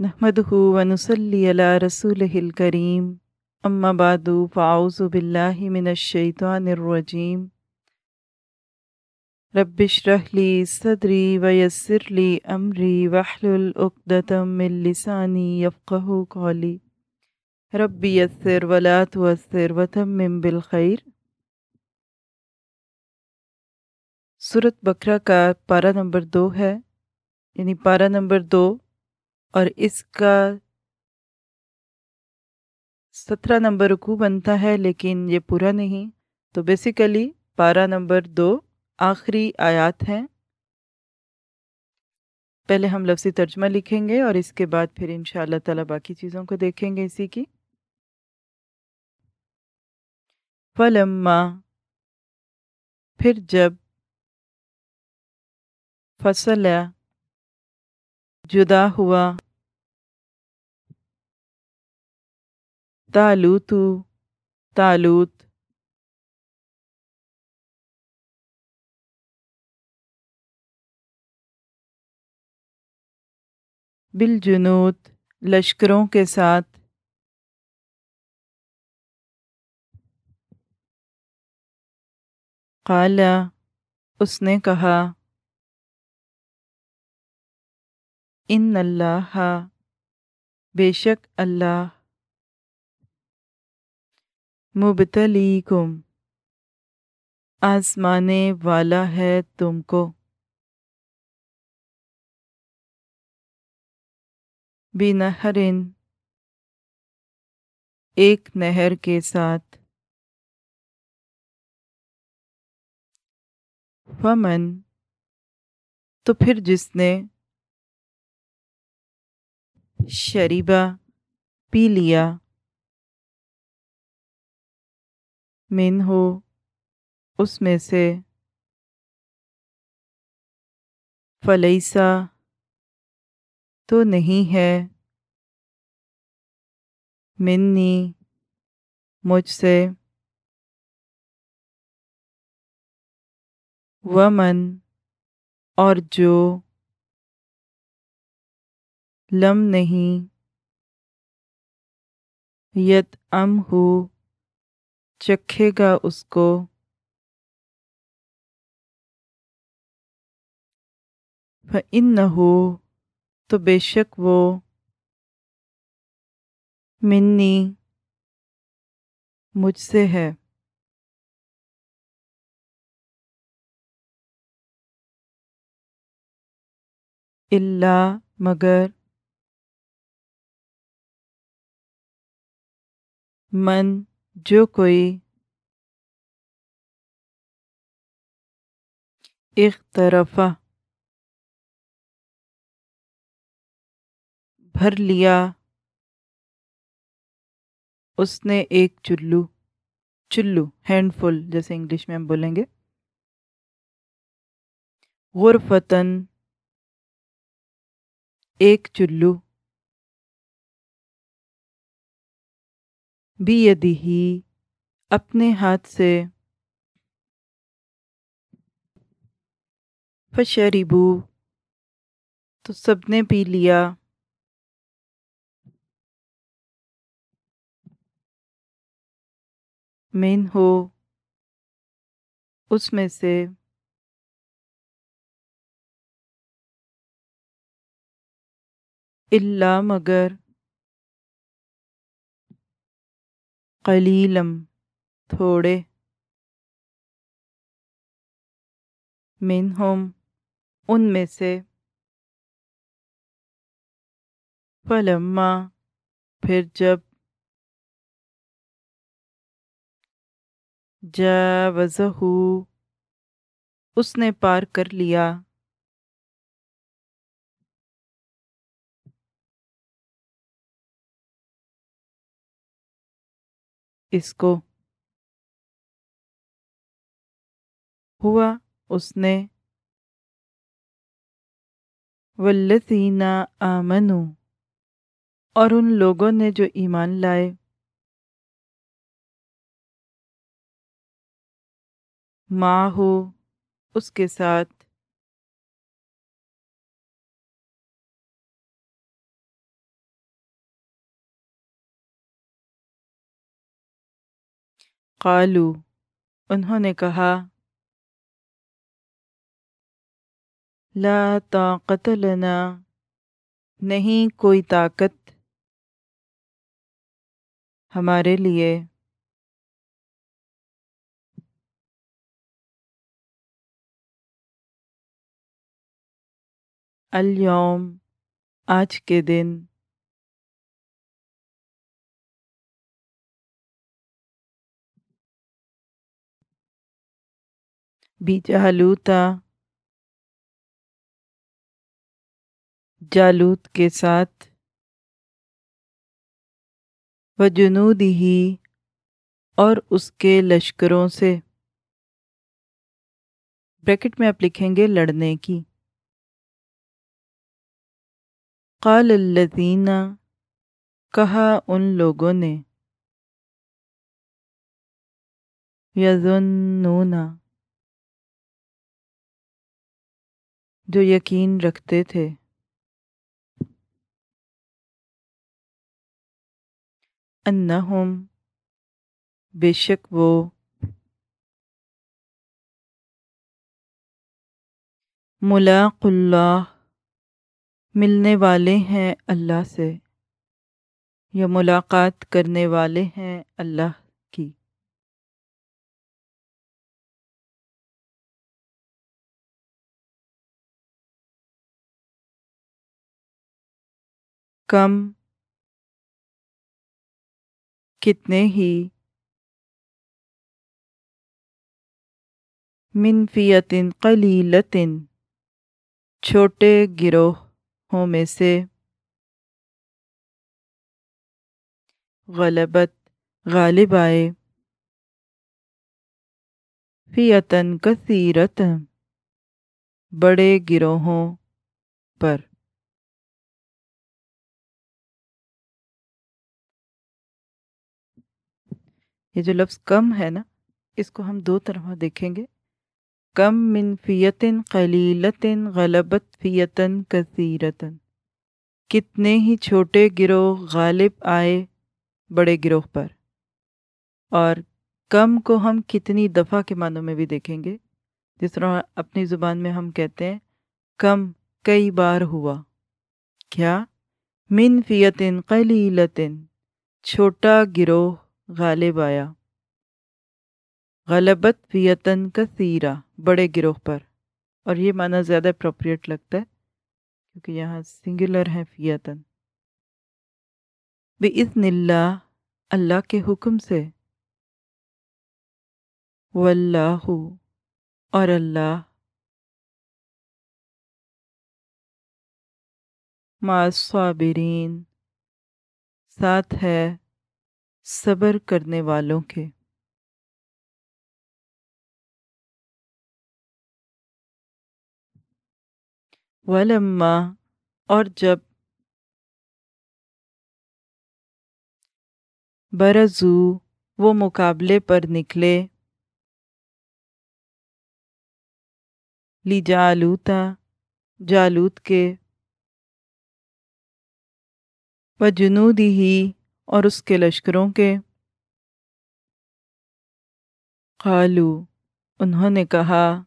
نحمده ونصلي على رسوله الكريم. أما بعد، فأعوذ بالله من الشيطان الرجيم. رب اشرح لي صدري ويسر لي أمري واحلل عقدة من لساني يفقه قولي. رب يسر ولا تعسر وتمم بالخير. صورت بکرا کا پارہ نمبر دو ہے. یعنی پارہ نمبر دو اور اس کا سترہ نمبر رکو بنتا ہے، لیکن یہ پورا نہیں۔ تو بیسیکلی پارہ نمبر دو آخری آیات ہیں۔ پہلے ہم لفظی ترجمہ لکھیں گے اور اس کے بعد پھر ان شاء اللہ تعالیٰ باقی چیزوں کو دیکھیں گے اسی کی۔ فلما، پھر جب فصل، جدا ہوا۔ تالوتو تالوت بالجنود لشکروں کے ساتھ قالا اس نے کہا ان اللہ بے شک اللہ مبتلیکم۔ آزمانے والا ہے تم کو۔ بنہرن۔ ایک نہر کے ساتھ۔ فمن۔ تو پھر جس نے شریبہ پی لیا۔ من ہو، اس میں سے فلیسا تو نہیں ہے۔ منی، مجھ سے۔ ومن، اور جو لم نہیں۔ یت ام ہو چکھے گا اس کو ان نہ ہو تو بے شک وہ منی مجھ سے ہے اللہ مگر من جو کوئی اخترفہ بھر لیا، اس نے ایک چلو چلو ہینڈ فل جیسے انگلش میں ہم بولیں گے غرفتن ایک چلو بھی ہی اپنے ہاتھ سے۔ فشریبو تو سب نے پی لیا۔ مین ہو، اس میں سے۔ اللہ مگر۔ قلیلم تھوڑے منہم ان میں سے فلما پھر جب جاوزہ اس نے پار کر لیا اس کو ہوا اس نے والذین آمنو اور ان لوگوں نے جو ایمان لائے ماں ہو اس کے ساتھ قالو، انہوں نے کہا، لا طاقت لنا، نہیں کوئی طاقت ہمارے لیے۔ اليوم آج کے دن۔ بھی جالوت کے ساتھ و جنودی ہی اور اس کے لشکروں سے۔ بریکٹ میں آپ لکھیں گے لڑنے کی۔ قال الذین، کہا ان لوگوں نے، یظنون۔ جو یقین رکھتے تھے۔ انہم، بے شک وہ ملاق اللہ، ملنے والے ہیں اللہ سے، یا ملاقات کرنے والے ہیں اللہ کی۔ کم کتنے ہی منفیتن قلیلتن چھوٹے گروہوں میں سے غلبت غالب آئے۔ فیتن کثیرت بڑے گروہوں پر یہ جو لفظ کم ہے نا، اس کو ہم دو طرح دیکھیں گے۔ کم من فیتن قلیلتن غلبت فیتن کثیرتن۔ کتنے ہی چھوٹے گروہ غالب آئے بڑے گروہ پر۔ اور کم کو ہم کتنی دفعہ کے معنوں میں بھی دیکھیں گے۔ جس طرح اپنی زبان میں ہم کہتے ہیں، کم کئی بار ہوا۔ کیا؟ من فیتن قلیلتن، چھوٹا گروہ غالب آیا۔ غلبت فیتن کثیرہ بڑے گروہ پر۔ اور یہ معنی زیادہ اپروپریٹ لگتا ہے کیونکہ یہاں سنگولر ہے فیتن۔ بِإِذْنِ اللہ اللہ کے حکم سے۔ واللہ، اور اللہ۔ مع الصابرین، ساتھ ہے۔ صبر کرنے والوں کے۔ ولما، اور جب برزو وہ مقابلے پر نکلے، لی جالوتا جالوت کے و جنودی ہی اور اس کے لشکروں کے۔ قالو، انہوں نے کہا،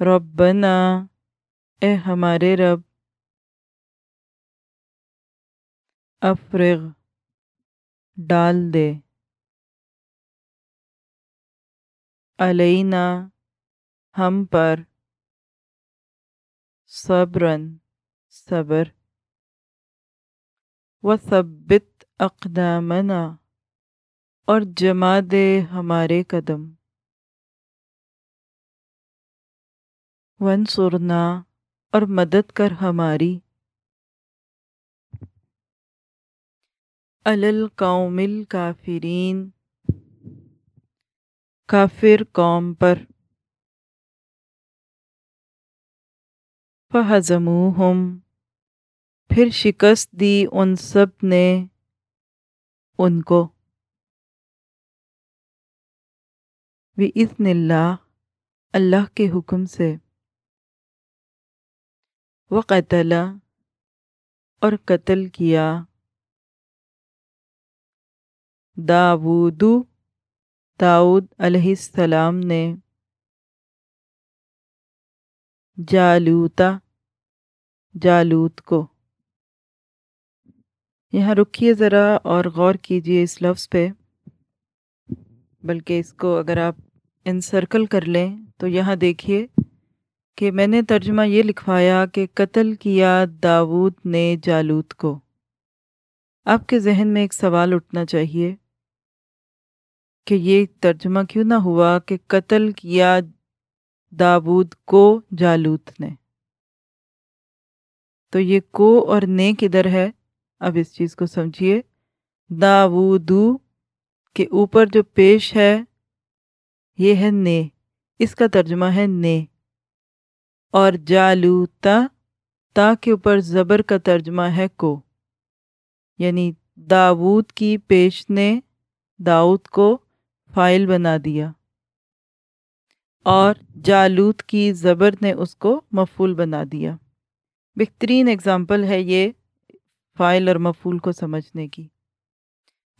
ربنا، اے ہمارے رب۔ افرغ، ڈال دے۔ علینا، ہم پر۔ صبرن صبر۔ وثبت أقدامنا. اور جما دے ہمارے قدم ونصرنا اور مدد کر ہماری القوم الکافرین کافر قوم پر. فہضموہم پھر شکست دی ان سب نے ان کو۔ بِإِذْنِ اللہ اللہ کے حکم سے۔ وقتل اور قتل کیا۔ داودو داؤد علیہ السلام نے۔ جالوتا جالوت کو۔ یہاں رکیے ذرا اور غور کیجیے اس لفظ پہ۔ بلکہ اس کو اگر آپ انسرکل کر لیں تو یہاں دیکھیے کہ میں نے ترجمہ یہ لکھوایا کہ قتل کیا داود نے جالوت کو۔ آپ کے ذہن میں ایک سوال اٹھنا چاہیے کہ یہ ترجمہ کیوں نہ ہوا کہ قتل کیا داود کو جالوت نے۔ تو یہ کو اور نے کدھر ہے؟ اب اس چیز کو سمجھیے۔ داودو کے اوپر جو پیش ہے، یہ ہے نے۔ اس کا ترجمہ ہے نے۔ اور جالوتا تا کے اوپر زبر کا ترجمہ ہے کو۔ یعنی داود کی پیش نے داؤد کو فائل بنا دیا۔ اور جالوت کی زبر نے اس کو مفول بنا دیا۔ بہترین اگزامپل ہے یہ فائل اور مفول کو سمجھنے کی۔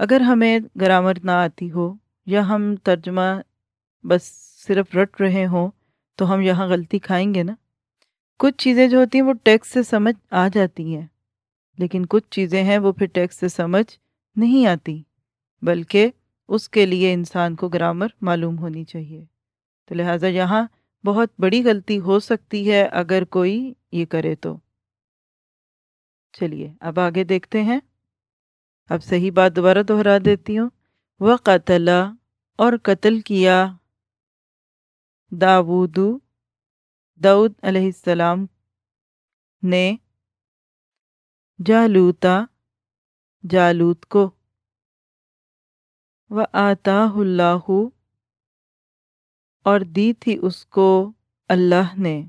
اگر ہمیں گرامر نہ آتی ہو یا ہم ترجمہ بس صرف رٹ رہے ہوں تو ہم یہاں غلطی کھائیں گے نا۔ کچھ چیزیں جو ہوتی ہیں وہ ٹیکس سے سمجھ آ جاتی ہیں، لیکن کچھ چیزیں ہیں وہ پھر ٹیکس سے سمجھ نہیں آتی، بلکہ اس کے لیے انسان کو گرامر معلوم ہونی چاہیے۔ تو لہٰذا یہاں بہت بڑی غلطی ہو سکتی ہے اگر کوئی یہ کرے تو۔ چلیے، اب آگے دیکھتے ہیں۔ اب صحیح بات دوبارہ دہرا دیتی ہوں۔ وہ قتلا اور قتل کیا۔ داود دعود علیہ السلام نے جالوتا جالوت کو۔ و آتا اللہ اور دی تھی اس کو اللہ نے۔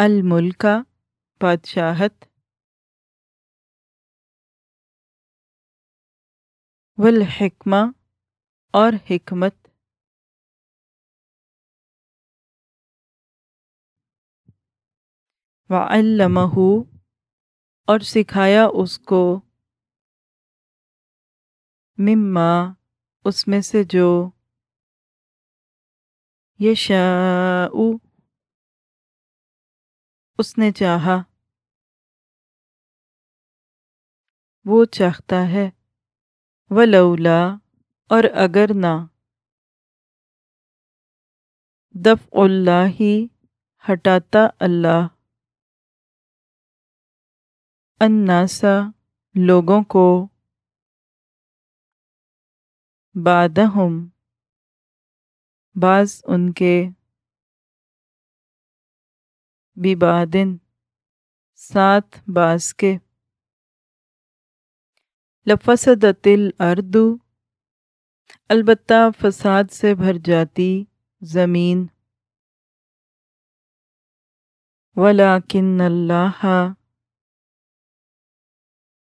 الملکہ بادشاہت والحکمہ اور حکمت وعلمہ اور سکھایا اس کو مما اس میں سے جو یشاء اس نے چاہا۔ وہ چاہتا ہے۔ ولولا اور اگر نہ۔ دف اللہ ہی ہٹاتا اللہ۔ اناسا لوگوں کو۔ بادہم بعض ان کے۔ بادن سات باس کے۔ لفسدت اردو البتہ فساد سے بھر جاتی زمین۔ ولاکن اللہ،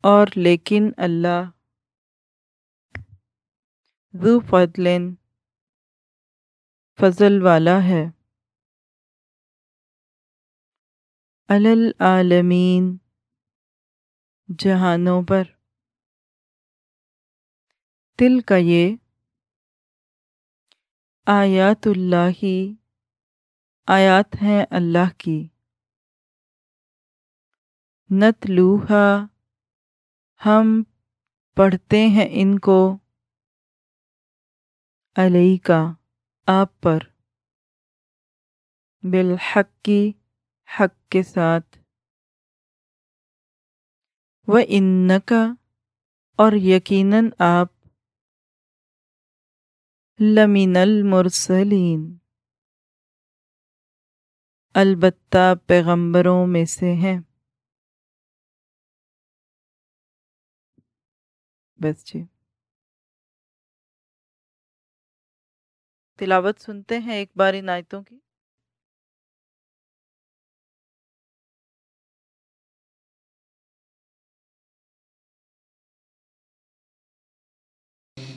اور لیکن اللہ۔ ذو فضل فضل والا ہے۔ العالمین جہانوں پر۔ تل کا یہ آیات اللہ ہی آیات ہیں اللہ کی۔ نت لوہا ہم پڑھتے ہیں ان کو علیہ کا آپ پر۔ بالحق کی حق کے ساتھ۔ وہ ان کا اور یقیناً آپ لمن المرسلین۔ البتہ پیغمبروں میں سے ہیں۔ بس جی۔ تلاوت سنتے ہیں ایک بار ان آیتوں کی؟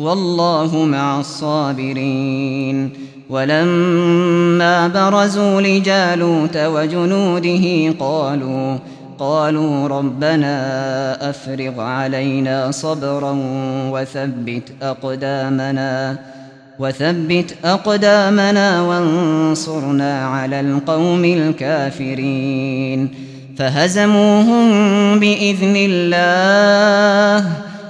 والله مع الصابرين. ولما برزوا لجالوت وجنوده قالوا قالوا ربنا أفرغ علينا صبرا وثبت أقدامنا وثبت أقدامنا وانصرنا على القوم الكافرين. فهزموهم بإذن الله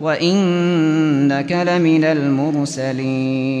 وإنك لمن المرسلين